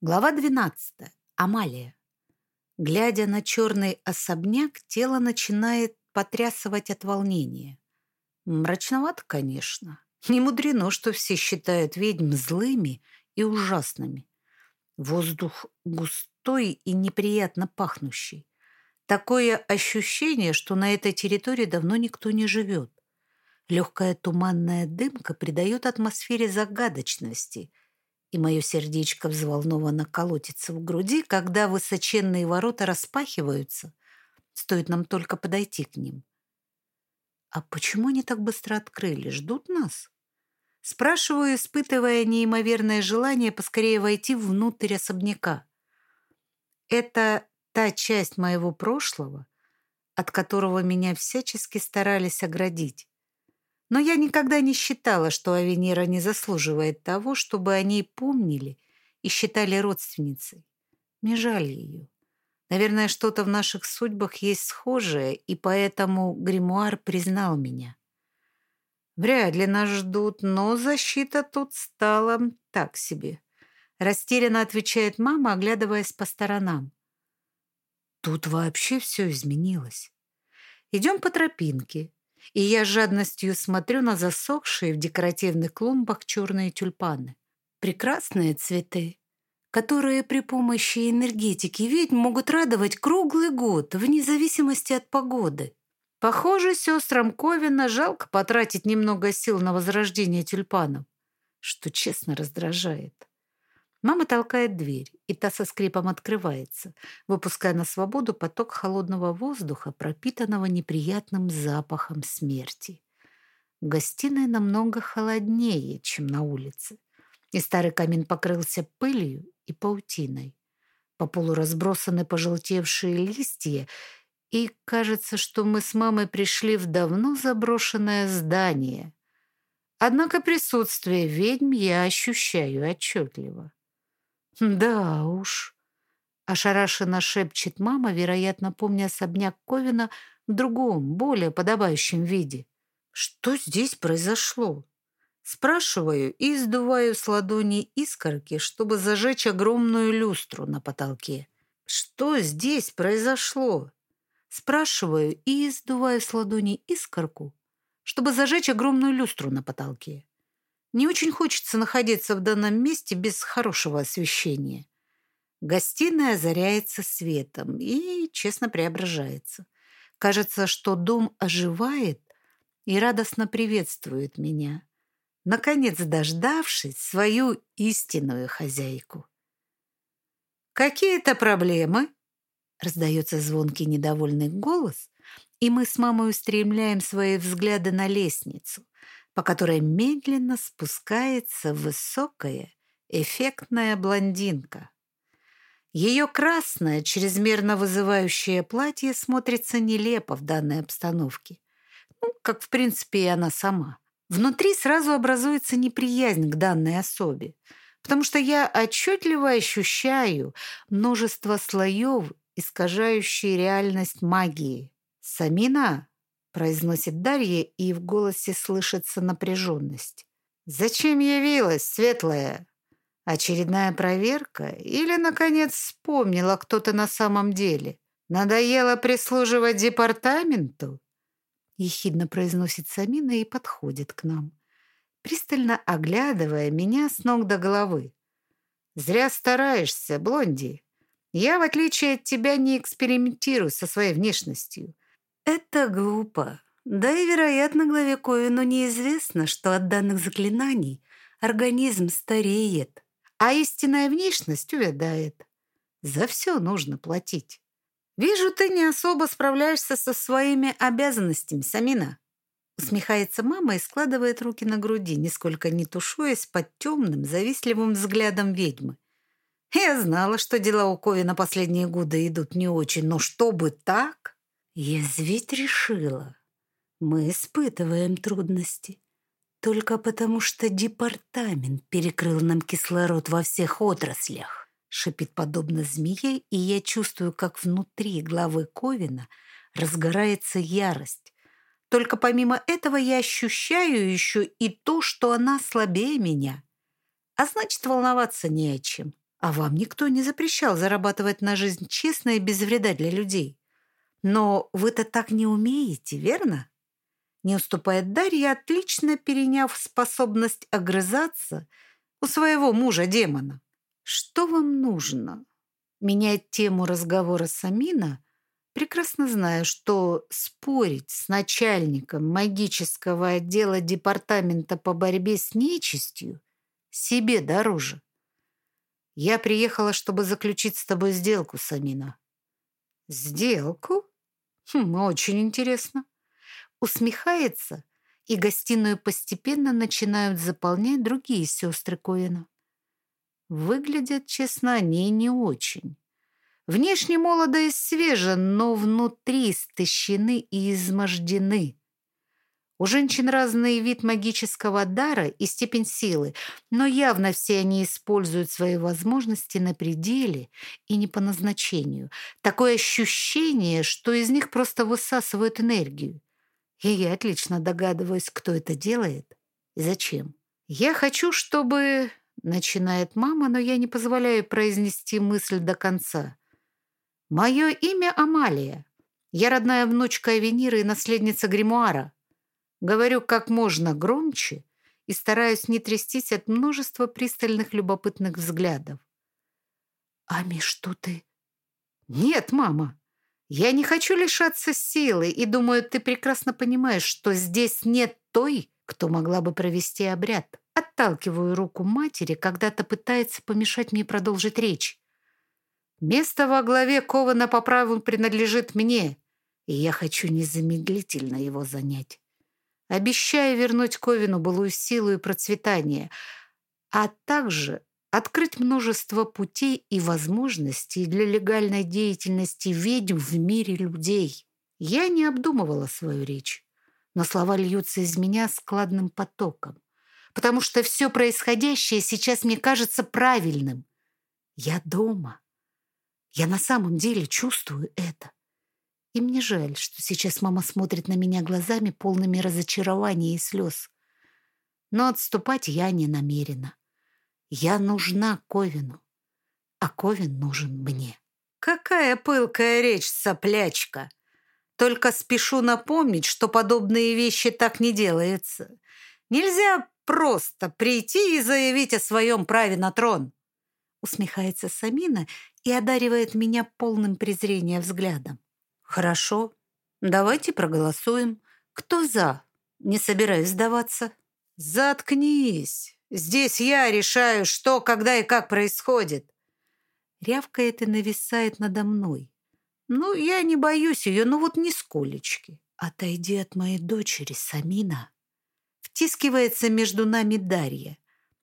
Глава 12. Амалия. Глядя на черный особняк, тело начинает потрясывать от волнения. Мрачновато, конечно. Не мудрено, что все считают ведьм злыми и ужасными. Воздух густой и неприятно пахнущий. Такое ощущение, что на этой территории давно никто не живет. Легкая туманная дымка придает атмосфере загадочности – и мое сердечко взволнованно колотится в груди, когда высоченные ворота распахиваются. Стоит нам только подойти к ним. А почему они так быстро открыли? Ждут нас? Спрашиваю, испытывая неимоверное желание поскорее войти внутрь особняка. Это та часть моего прошлого, от которого меня всячески старались оградить. Но я никогда не считала, что Авенира не заслуживает того, чтобы о ней помнили и считали родственницей. Мне жаль ее. Наверное, что-то в наших судьбах есть схожее, и поэтому гримуар признал меня. Вряд ли нас ждут, но защита тут стала так себе. Растерянно отвечает мама, оглядываясь по сторонам. Тут вообще все изменилось. Идем по тропинке и я жадностью смотрю на засохшие в декоративных клумбах черные тюльпаны. Прекрасные цветы, которые при помощи энергетики ведьм могут радовать круглый год, вне зависимости от погоды. Похоже, сестрам Ковина жалко потратить немного сил на возрождение тюльпанов, что честно раздражает. Мама толкает дверь, и та со скрипом открывается, выпуская на свободу поток холодного воздуха, пропитанного неприятным запахом смерти. В гостиной намного холоднее, чем на улице, и старый камин покрылся пылью и паутиной. По полу разбросаны пожелтевшие листья, и кажется, что мы с мамой пришли в давно заброшенное здание. Однако присутствие ведьм я ощущаю отчетливо. «Да уж», — ошарашенно шепчет мама, вероятно, помня особняк Ковина в другом, более подобающем виде. «Что здесь произошло?» Спрашиваю и сдуваю с ладони искорки, чтобы зажечь огромную люстру на потолке. «Что здесь произошло?» Спрашиваю и сдуваю с ладони искорку, чтобы зажечь огромную люстру на потолке. Не очень хочется находиться в данном месте без хорошего освещения. Гостиная озаряется светом и, честно, преображается. Кажется, что дом оживает и радостно приветствует меня, наконец дождавшись свою истинную хозяйку. «Какие-то проблемы?» — раздается звонкий недовольный голос, и мы с мамой устремляем свои взгляды на лестницу — по которой медленно спускается высокая, эффектная блондинка. Ее красное, чрезмерно вызывающее платье смотрится нелепо в данной обстановке. Ну, как, в принципе, и она сама. Внутри сразу образуется неприязнь к данной особе, потому что я отчетливо ощущаю множество слоев, искажающие реальность магии. «Самина, произносит Дарья, и в голосе слышится напряженность. «Зачем явилась, светлая? Очередная проверка? Или, наконец, вспомнила кто-то на самом деле? Надоело прислуживать департаменту?» Ехидно произносит Самина и подходит к нам, пристально оглядывая меня с ног до головы. «Зря стараешься, Блонди. Я, в отличие от тебя, не экспериментирую со своей внешностью. Это глупо. Да и, вероятно, главе Ковину неизвестно, что от данных заклинаний организм стареет, а истинная внешность увядает. За все нужно платить. Вижу, ты не особо справляешься со своими обязанностями, Самина. Усмехается мама и складывает руки на груди, нисколько не тушуясь под темным, завистливым взглядом ведьмы. Я знала, что дела у Ковина последние годы идут не очень, но чтобы так... Я ведь решила. Мы испытываем трудности. Только потому, что департамент перекрыл нам кислород во всех отраслях. Шипит подобно змее, и я чувствую, как внутри главы Ковина разгорается ярость. Только помимо этого я ощущаю еще и то, что она слабее меня. А значит, волноваться не о чем. А вам никто не запрещал зарабатывать на жизнь честно и без вреда для людей. Но вы-то так не умеете, верно? Не уступает Дарья, отлично переняв способность огрызаться у своего мужа-демона. Что вам нужно? Менять тему разговора с Амина, прекрасно зная, что спорить с начальником магического отдела департамента по борьбе с нечистью себе дороже. Я приехала, чтобы заключить с тобой сделку, Самина. Сделку? Хм, очень интересно. Усмехается, и гостиную постепенно начинают заполнять другие сестры Коина. Выглядят, честно, они не очень. Внешне молодо и свежо, но внутри стыщены и измождены. У женщин разный вид магического дара и степень силы, но явно все они используют свои возможности на пределе и не по назначению. Такое ощущение, что из них просто высасывают энергию. И я отлично догадываюсь, кто это делает и зачем. «Я хочу, чтобы...» — начинает мама, но я не позволяю произнести мысль до конца. «Мое имя Амалия. Я родная внучка Авенира и наследница Гримуара». Говорю как можно громче и стараюсь не трястись от множества пристальных любопытных взглядов. «Ами, что ты?» «Нет, мама, я не хочу лишаться силы, и думаю, ты прекрасно понимаешь, что здесь нет той, кто могла бы провести обряд. Отталкиваю руку матери, когда-то пытается помешать мне продолжить речь. Место во главе Кована по праву принадлежит мне, и я хочу незамедлительно его занять обещая вернуть Ковину былую силу и процветание, а также открыть множество путей и возможностей для легальной деятельности ведьм в мире людей. Я не обдумывала свою речь, но слова льются из меня складным потоком, потому что все происходящее сейчас мне кажется правильным. Я дома. Я на самом деле чувствую это. И мне жаль, что сейчас мама смотрит на меня глазами, полными разочарования и слез. Но отступать я не намерена. Я нужна Ковину, а Ковин нужен мне. Какая пылкая речь, соплячка! Только спешу напомнить, что подобные вещи так не делаются. Нельзя просто прийти и заявить о своем праве на трон. Усмехается Самина и одаривает меня полным презрения взглядом. Хорошо, давайте проголосуем. Кто за? Не собираюсь сдаваться. Заткнись. Здесь я решаю, что, когда и как происходит. Рявкает и нависает надо мной. Ну, я не боюсь ее, ну вот нисколечки. Отойди от моей дочери, Самина. Втискивается между нами Дарья.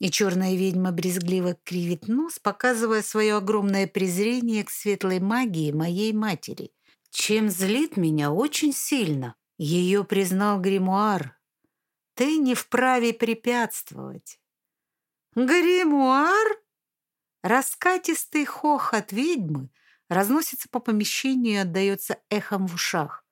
И черная ведьма брезгливо кривит нос, показывая свое огромное презрение к светлой магии моей матери чем злит меня очень сильно. Ее признал гримуар. Ты не вправе препятствовать. Гримуар? Раскатистый хохот ведьмы разносится по помещению и отдается эхом в ушах.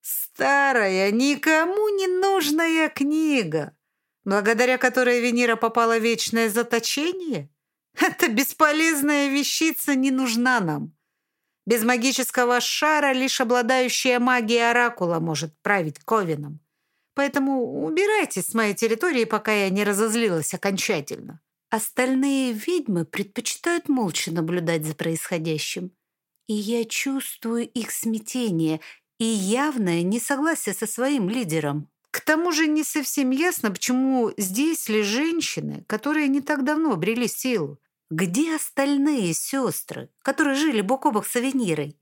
Старая, никому не нужная книга, благодаря которой Венера попала в вечное заточение? Эта бесполезная вещица не нужна нам. Без магического шара лишь обладающая магией оракула может править Ковином. Поэтому убирайтесь с моей территории, пока я не разозлилась окончательно. Остальные ведьмы предпочитают молча наблюдать за происходящим. И я чувствую их смятение и явное несогласие со своим лидером. К тому же не совсем ясно, почему здесь ли женщины, которые не так давно обрели силу. Где остальные сестры, которые жили бок о бок с Авенирой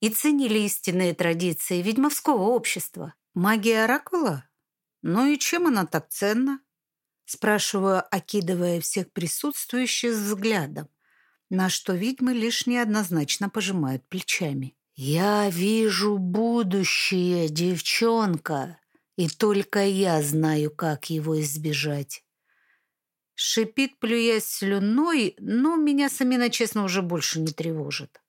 и ценили истинные традиции ведьмовского общества? Магия Оракула? Ну и чем она так ценна? Спрашиваю, окидывая всех присутствующих взглядом, на что ведьмы лишь неоднозначно пожимают плечами. «Я вижу будущее, девчонка, и только я знаю, как его избежать. Шипит, плюясь слюной, но меня Самина, честно, уже больше не тревожит.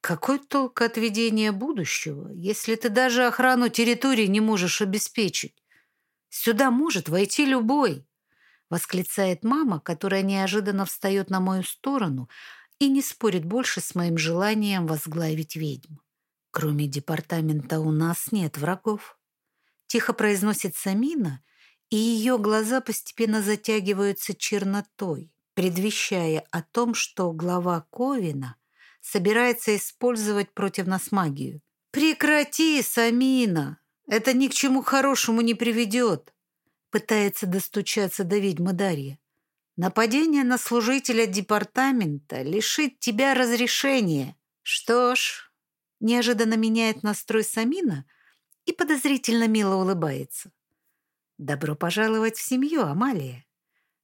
Какой толк от ведения будущего, если ты даже охрану территории не можешь обеспечить? Сюда может войти любой. Восклицает мама, которая неожиданно встает на мою сторону и не спорит больше с моим желанием возглавить ведьм. Кроме департамента у нас нет врагов. Тихо произносит Самина, и ее глаза постепенно затягиваются чернотой, предвещая о том, что глава Ковина собирается использовать против нас магию. «Прекрати, Самина! Это ни к чему хорошему не приведет!» Пытается достучаться до ведьмы Дарья. «Нападение на служителя департамента лишит тебя разрешения. Что ж...» Неожиданно меняет настрой Самина и подозрительно мило улыбается. «Добро пожаловать в семью, Амалия.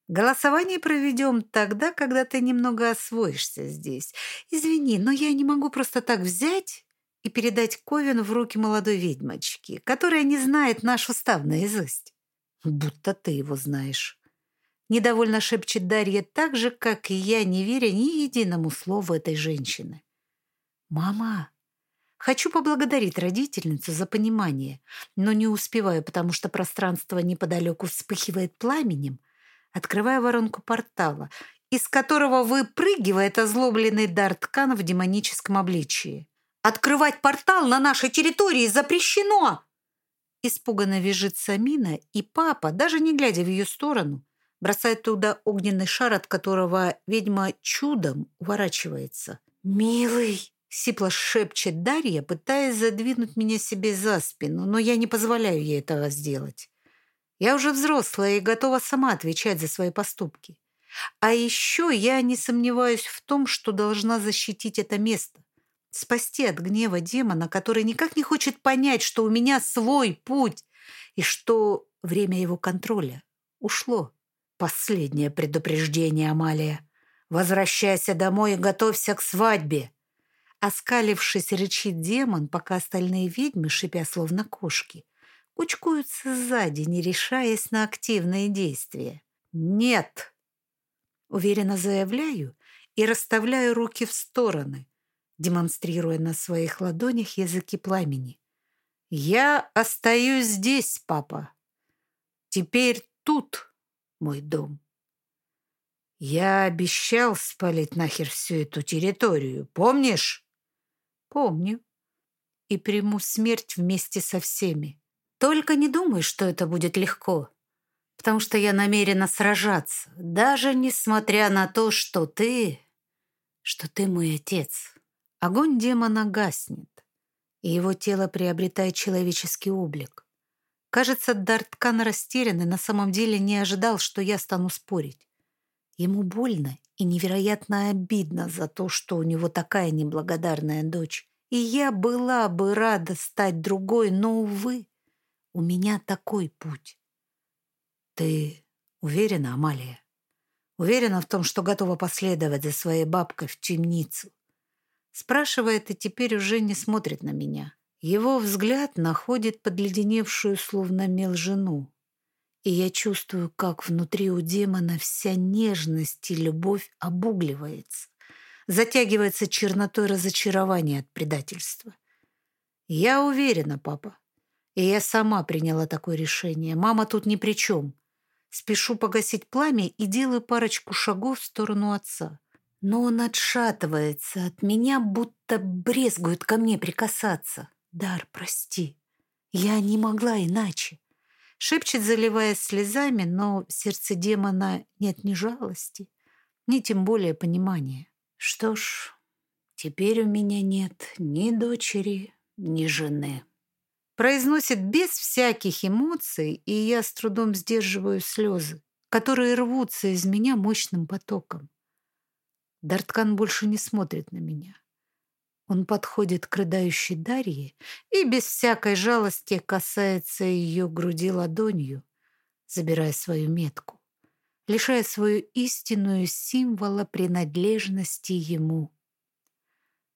Голосование проведем тогда, когда ты немного освоишься здесь. Извини, но я не могу просто так взять и передать Ковен в руки молодой ведьмочки, которая не знает наш устав наизусть. Будто ты его знаешь. Недовольно шепчет Дарья так же, как и я, не веря ни единому слову этой женщины. «Мама, хочу поблагодарить родительницу за понимание, но не успеваю, потому что пространство неподалеку вспыхивает пламенем, открывая воронку портала, из которого выпрыгивает озлобленный Дарткан в демоническом обличии. Открывать портал на нашей территории запрещено!» Испуганно визжит Самина, и папа, даже не глядя в ее сторону, бросает туда огненный шар, от которого ведьма чудом уворачивается. «Милый!» — сипло шепчет Дарья, пытаясь задвинуть меня себе за спину, но я не позволяю ей этого сделать. Я уже взрослая и готова сама отвечать за свои поступки. А еще я не сомневаюсь в том, что должна защитить это место спасти от гнева демона, который никак не хочет понять, что у меня свой путь и что время его контроля ушло. Последнее предупреждение, Амалия. Возвращайся домой и готовься к свадьбе. Оскалившись, рычит демон, пока остальные ведьмы, шипя словно кошки, кучкуются сзади, не решаясь на активные действия. «Нет!» Уверенно заявляю и расставляю руки в стороны, демонстрируя на своих ладонях языки пламени. «Я остаюсь здесь, папа. Теперь тут мой дом. Я обещал спалить нахер всю эту территорию, помнишь?» «Помню. И приму смерть вместе со всеми. Только не думай, что это будет легко, потому что я намерена сражаться, даже несмотря на то, что ты... что ты мой отец». Огонь демона гаснет, и его тело приобретает человеческий облик. Кажется, Дарткан растерян и на самом деле не ожидал, что я стану спорить. Ему больно и невероятно обидно за то, что у него такая неблагодарная дочь. И я была бы рада стать другой, но, увы, у меня такой путь. Ты уверена, Амалия? Уверена в том, что готова последовать за своей бабкой в темницу? Спрашивает и теперь уже не смотрит на меня. Его взгляд находит подледеневшую, словно мел жену. И я чувствую, как внутри у демона вся нежность и любовь обугливается, затягивается чернотой разочарования от предательства. Я уверена, папа. И я сама приняла такое решение. Мама тут ни при чем. Спешу погасить пламя и делаю парочку шагов в сторону отца но он отшатывается от меня, будто брезгует ко мне прикасаться. «Дар, прости, я не могла иначе». Шепчет, заливаясь слезами, но в сердце демона нет ни жалости, ни тем более понимания. Что ж, теперь у меня нет ни дочери, ни жены. Произносит без всяких эмоций, и я с трудом сдерживаю слезы, которые рвутся из меня мощным потоком. Дарткан больше не смотрит на меня. Он подходит к рыдающей Дарье и без всякой жалости касается ее груди ладонью, забирая свою метку, лишая свою истинную символа принадлежности ему.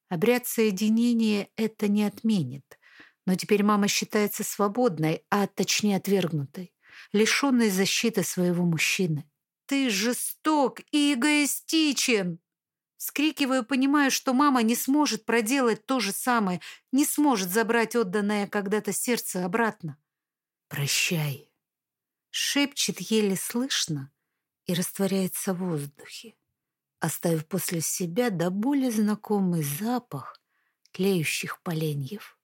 Обряд соединения это не отменит, но теперь мама считается свободной, а точнее отвергнутой, лишенной защиты своего мужчины. «Ты жесток и эгоистичен!» Скрикиваю, понимаю, что мама не сможет проделать то же самое, не сможет забрать отданное когда-то сердце обратно. «Прощай», — шепчет еле слышно, и растворяется в воздухе, оставив после себя до более знакомый запах тлеющих поленьев.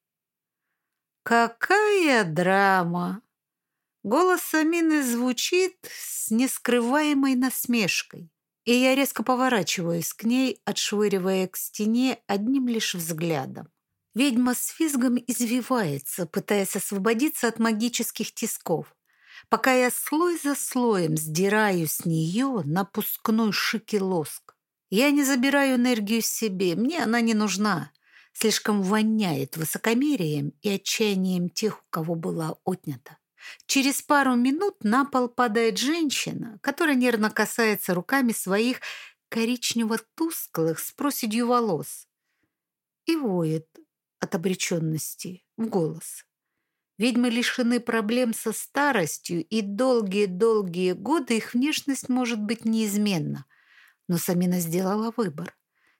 «Какая драма!» Голос Амины звучит с нескрываемой насмешкой, и я резко поворачиваюсь к ней, отшвыривая к стене одним лишь взглядом. Ведьма с визгом извивается, пытаясь освободиться от магических тисков, пока я слой за слоем сдираю с нее напускной шики лоск. Я не забираю энергию себе, мне она не нужна. Слишком воняет высокомерием и отчаянием тех, у кого была отнята. Через пару минут на пол падает женщина, которая нервно касается руками своих коричнево-тусклых с проседью волос и воет от обреченности в голос. Ведьмы лишены проблем со старостью, и долгие-долгие годы их внешность может быть неизменна. Но Самина сделала выбор.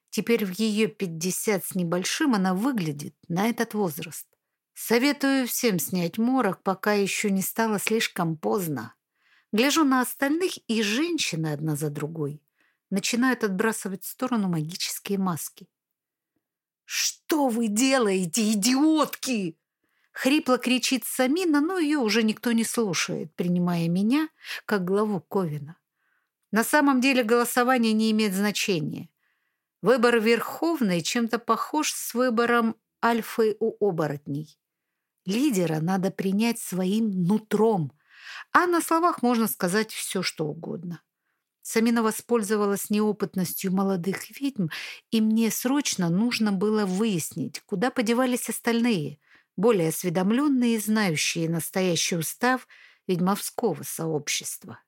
Теперь в ее пятьдесят с небольшим она выглядит на этот возраст. Советую всем снять морок, пока еще не стало слишком поздно. Гляжу на остальных, и женщины одна за другой начинают отбрасывать в сторону магические маски. «Что вы делаете, идиотки?» Хрипло кричит Самина, но ее уже никто не слушает, принимая меня как главу Ковина. На самом деле голосование не имеет значения. Выбор Верховной чем-то похож с выбором альфы у оборотней. Лидера надо принять своим нутром, а на словах можно сказать все, что угодно. Самина воспользовалась неопытностью молодых ведьм, и мне срочно нужно было выяснить, куда подевались остальные, более осведомленные и знающие настоящий устав ведьмовского сообщества.